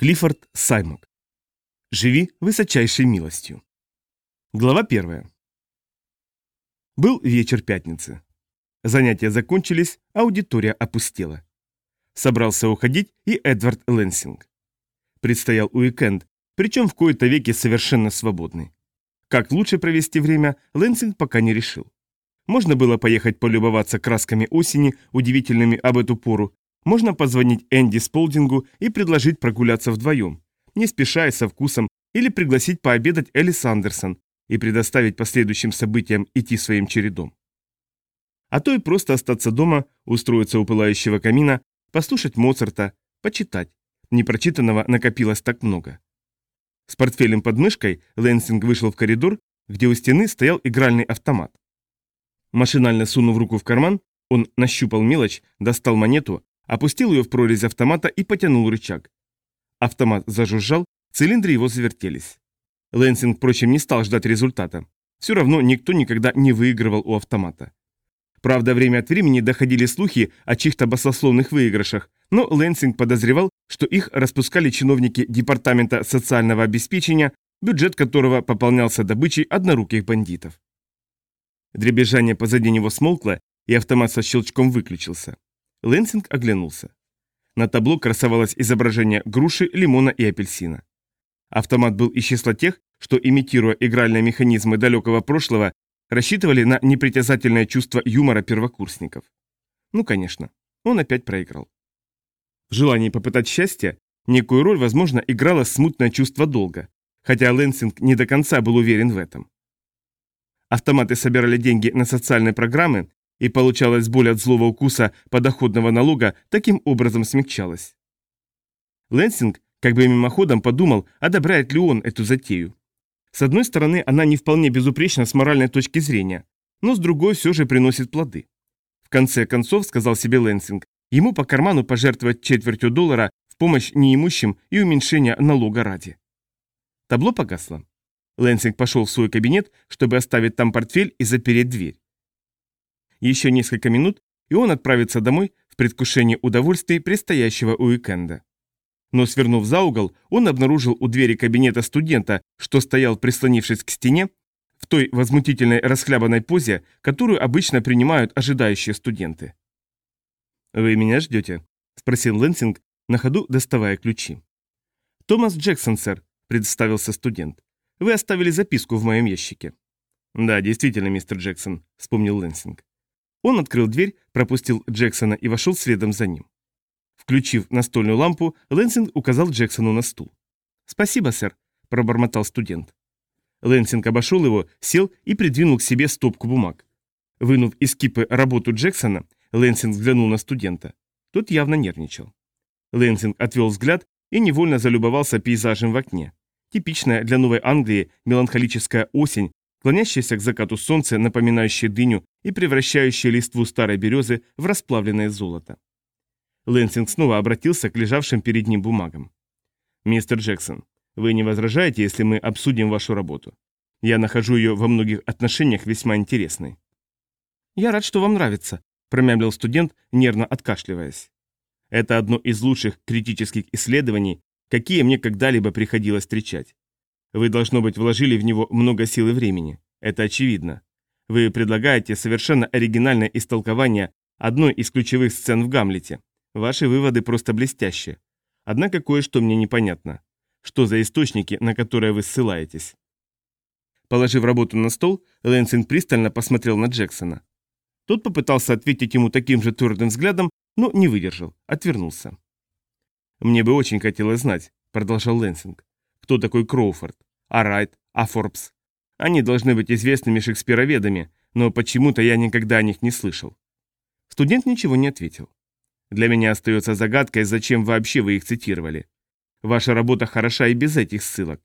Клиффорд Саймак. Живи высочайшей милостью. Глава первая. Был вечер пятницы. Занятия закончились, аудитория опустела. Собрался уходить и Эдвард Лэнсинг. Предстоял уикенд, причем в кои-то веки совершенно свободный. Как лучше провести время, Лэнсинг пока не решил. Можно было поехать полюбоваться красками осени, удивительными об эту пору, можно позвонить Энди Сполдингу и предложить прогуляться вдвоем, не спеша и со вкусом, или пригласить пообедать Элли Сандерсон и предоставить последующим событиям идти своим чередом. А то и просто остаться дома, устроиться у пылающего камина, послушать Моцарта, почитать. Непрочитанного накопилось так много. С портфелем под мышкой Лэнсинг вышел в коридор, где у стены стоял игральный автомат. Машинально сунув руку в карман, он нащупал мелочь, достал монету, опустил ее в прорезь автомата и потянул рычаг. Автомат зажужжал, цилиндры его завертелись. Лэнсинг, впрочем, не стал ждать результата. Все равно никто никогда не выигрывал у автомата. Правда, время от времени доходили слухи о чьих-то басословных выигрышах, но Лэнсинг подозревал, что их распускали чиновники Департамента социального обеспечения, бюджет которого пополнялся добычей одноруких бандитов. Дребезжание позади него смолкло, и автомат со щелчком выключился. Лэнсинг оглянулся. На табло красовалось изображение груши, лимона и апельсина. Автомат был из числа тех, что, имитируя игральные механизмы далекого прошлого, рассчитывали на непритязательное чувство юмора первокурсников. Ну, конечно, он опять проиграл. В желании попытать счастье некую роль, возможно, играло смутное чувство долга, хотя Лэнсинг не до конца был уверен в этом. Автоматы собирали деньги на социальные программы и получалась боль от злого укуса подоходного налога таким образом смягчалась. Лэнсинг как бы мимоходом подумал, одобряет ли он эту затею. С одной стороны, она не вполне безупречна с моральной точки зрения, но с другой все же приносит плоды. В конце концов, сказал себе Лэнсинг, ему по карману пожертвовать четвертью доллара в помощь неимущим и уменьшения налога ради. Табло погасло. Лэнсинг пошел в свой кабинет, чтобы оставить там портфель и запереть дверь. Еще несколько минут, и он отправится домой в предвкушении удовольствий предстоящего уикенда. Но свернув за угол, он обнаружил у двери кабинета студента, что стоял, прислонившись к стене, в той возмутительной расхлябанной позе, которую обычно принимают ожидающие студенты. «Вы меня ждете?» – спросил Лэнсинг, на ходу доставая ключи. «Томас Джексон, сэр», – представился студент. «Вы оставили записку в моем ящике». «Да, действительно, мистер Джексон», – вспомнил Лэнсинг. Он открыл дверь, пропустил Джексона и вошел следом за ним. Включив настольную лампу, Лэнсинг указал Джексону на стул. «Спасибо, сэр», – пробормотал студент. Лэнсинг обошел его, сел и придвинул к себе стопку бумаг. Вынув из кипы работу Джексона, Лэнсинг взглянул на студента. Тот явно нервничал. Лэнсинг отвел взгляд и невольно залюбовался пейзажем в окне. Типичная для Новой Англии меланхолическая осень клонящееся к закату солнце, напоминающее дыню и превращающее листву старой березы в расплавленное золото. Лэнсинг снова обратился к лежавшим перед ним бумагам. «Мистер Джексон, вы не возражаете, если мы обсудим вашу работу? Я нахожу ее во многих отношениях весьма интересной». «Я рад, что вам нравится», – промямлил студент, нервно откашливаясь. «Это одно из лучших критических исследований, какие мне когда-либо приходилось встречать. Вы, должно быть, вложили в него много сил и времени. Это очевидно. Вы предлагаете совершенно оригинальное истолкование одной из ключевых сцен в Гамлете. Ваши выводы просто блестящие. Однако кое-что мне непонятно. Что за источники, на которые вы ссылаетесь? Положив работу на стол, Лэнсинг пристально посмотрел на Джексона. Тот попытался ответить ему таким же твердым взглядом, но не выдержал, отвернулся. «Мне бы очень хотелось знать», — продолжал Лэнсинг, кто такой Кроуфорд, а Райт, а. Они должны быть известными шекспироведами, но почему-то я никогда о них не слышал. Студент ничего не ответил. Для меня остается загадкой, зачем вообще вы их цитировали. Ваша работа хороша и без этих ссылок.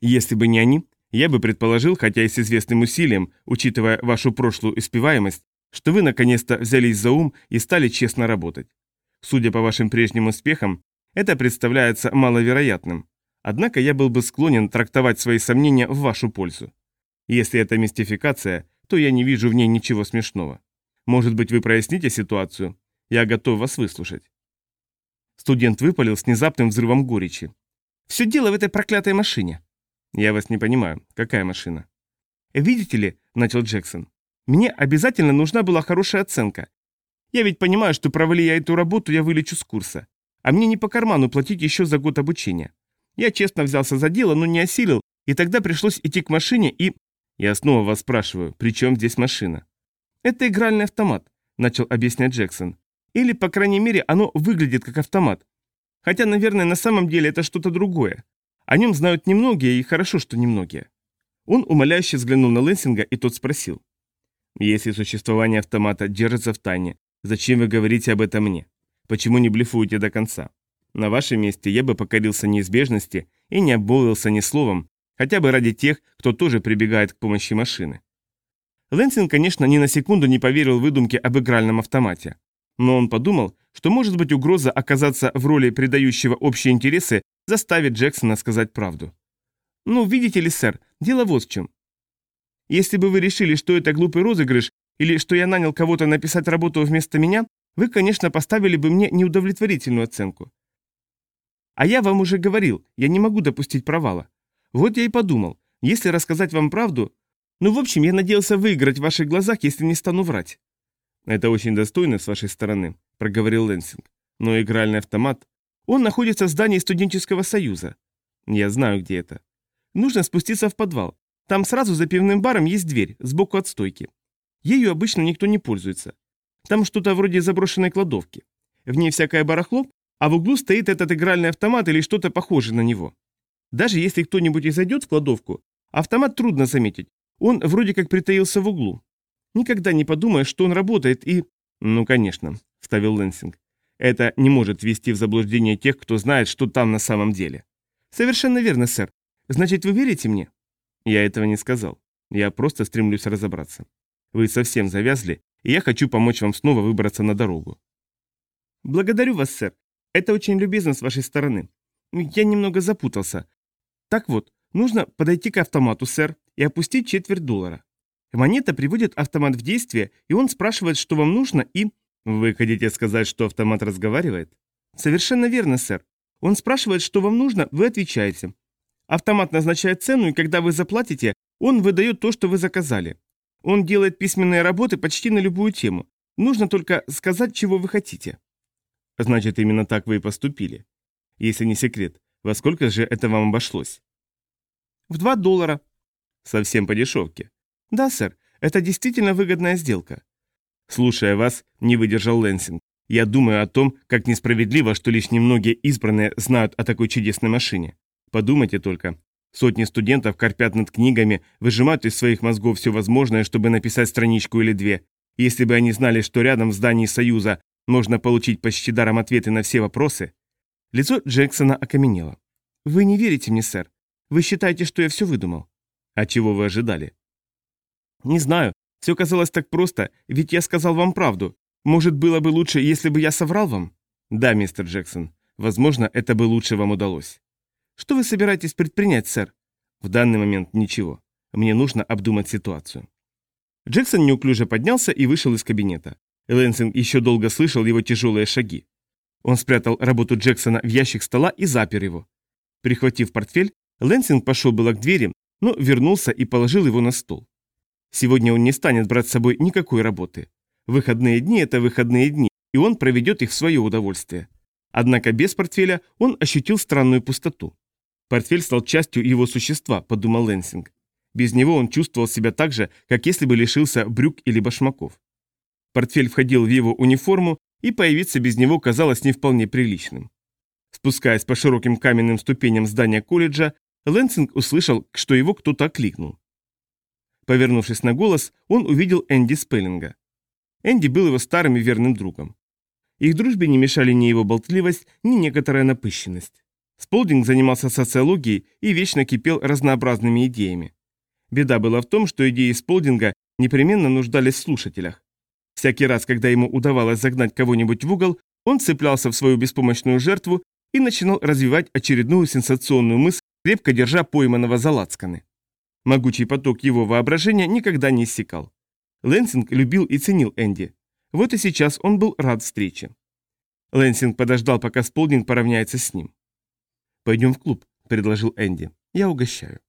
Если бы не они, я бы предположил, хотя и с известным усилием, учитывая вашу прошлую успеваемость, что вы наконец-то взялись за ум и стали честно работать. Судя по вашим прежним успехам, это представляется маловероятным. Однако я был бы склонен трактовать свои сомнения в вашу пользу. Если это мистификация, то я не вижу в ней ничего смешного. Может быть, вы проясните ситуацию? Я готов вас выслушать. Студент выпалил с внезапным взрывом горечи. «Все дело в этой проклятой машине». «Я вас не понимаю. Какая машина?» «Видите ли», — начал Джексон, — «мне обязательно нужна была хорошая оценка. Я ведь понимаю, что провали я эту работу, я вылечу с курса. А мне не по карману платить еще за год обучения. Я честно взялся за дело, но не осилил, и тогда пришлось идти к машине и... Я снова вас спрашиваю, при чем здесь машина? Это игральный автомат, начал объяснять Джексон. Или, по крайней мере, оно выглядит как автомат. Хотя, наверное, на самом деле это что-то другое. О нем знают немногие, и хорошо, что немногие. Он умоляюще взглянул на Лэнсинга, и тот спросил. «Если существование автомата держится в тайне, зачем вы говорите об этом мне? Почему не блефуете до конца? На вашем месте я бы покорился неизбежности и не обмолвился ни словом, хотя бы ради тех, кто тоже прибегает к помощи машины». Лэнсинг, конечно, ни на секунду не поверил выдумке об игральном автомате. Но он подумал, что, может быть, угроза оказаться в роли предающего общие интересы заставит Джексона сказать правду. «Ну, видите ли, сэр, дело вот в чем. Если бы вы решили, что это глупый розыгрыш, или что я нанял кого-то написать работу вместо меня, вы, конечно, поставили бы мне неудовлетворительную оценку. А я вам уже говорил, я не могу допустить провала. Вот я и подумал, если рассказать вам правду... Ну, в общем, я надеялся выиграть в ваших глазах, если не стану врать. Это очень достойно с вашей стороны, проговорил Лэнсинг. Но игральный автомат... Он находится в здании студенческого союза. Я знаю, где это. Нужно спуститься в подвал. Там сразу за пивным баром есть дверь, сбоку от стойки. Ею обычно никто не пользуется. Там что-то вроде заброшенной кладовки. В ней всякое барахло, а в углу стоит этот игральный автомат или что-то похожее на него. Даже если кто-нибудь и зайдет в кладовку, автомат трудно заметить. Он вроде как притаился в углу. Никогда не подумаешь, что он работает и... Ну, конечно, вставил Лэнсинг. Это не может ввести в заблуждение тех, кто знает, что там на самом деле. Совершенно верно, сэр. Значит, вы верите мне? Я этого не сказал. Я просто стремлюсь разобраться. Вы совсем завязли, и я хочу помочь вам снова выбраться на дорогу. Благодарю вас, сэр. Это очень любезно с вашей стороны. Я немного запутался. Так вот, нужно подойти к автомату, сэр, и опустить четверть доллара. Монета приводит автомат в действие, и он спрашивает, что вам нужно, и... Вы хотите сказать, что автомат разговаривает? Совершенно верно, сэр. Он спрашивает, что вам нужно, вы отвечаете. Автомат назначает цену, и когда вы заплатите, он выдает то, что вы заказали. Он делает письменные работы почти на любую тему. Нужно только сказать, чего вы хотите. Значит, именно так вы и поступили. Если не секрет, во сколько же это вам обошлось? В два доллара. Совсем по дешевке. Да, сэр, это действительно выгодная сделка. Слушая вас, не выдержал Лэнсинг. Я думаю о том, как несправедливо, что лишь немногие избранные знают о такой чудесной машине. Подумайте только. Сотни студентов корпят над книгами, выжимают из своих мозгов все возможное, чтобы написать страничку или две. Если бы они знали, что рядом в здании Союза можно получить почти даром ответы на все вопросы. Лицо Джексона окаменело. «Вы не верите мне, сэр. Вы считаете, что я все выдумал?» «А чего вы ожидали?» «Не знаю. Все казалось так просто, ведь я сказал вам правду. Может, было бы лучше, если бы я соврал вам?» «Да, мистер Джексон. Возможно, это бы лучше вам удалось». Что вы собираетесь предпринять, сэр? В данный момент ничего. Мне нужно обдумать ситуацию. Джексон неуклюже поднялся и вышел из кабинета. Лэнсинг еще долго слышал его тяжелые шаги. Он спрятал работу Джексона в ящик стола и запер его. Прихватив портфель, Лэнсинг пошел было к двери, но вернулся и положил его на стол. Сегодня он не станет брать с собой никакой работы. Выходные дни – это выходные дни, и он проведет их в свое удовольствие. Однако без портфеля он ощутил странную пустоту. Портфель стал частью его существа, подумал Лэнсинг. Без него он чувствовал себя так же, как если бы лишился брюк или башмаков. Портфель входил в его униформу, и появиться без него казалось не вполне приличным. Спускаясь по широким каменным ступеням здания колледжа, Лэнсинг услышал, что его кто-то окликнул. Повернувшись на голос, он увидел Энди Спеллинга. Энди был его старым и верным другом. Их дружбе не мешали ни его болтливость, ни некоторая напыщенность. Сполдинг занимался социологией и вечно кипел разнообразными идеями. Беда была в том, что идеи Сполдинга непременно нуждались в слушателях. Всякий раз, когда ему удавалось загнать кого-нибудь в угол, он цеплялся в свою беспомощную жертву и начинал развивать очередную сенсационную мысль, крепко держа пойманного за лацканы. Могучий поток его воображения никогда не иссякал. Лэнсинг любил и ценил Энди. Вот и сейчас он был рад встрече. Лэнсинг подождал, пока Сполдинг поравняется с ним. «Пойдем в клуб», — предложил Энди. «Я угощаю».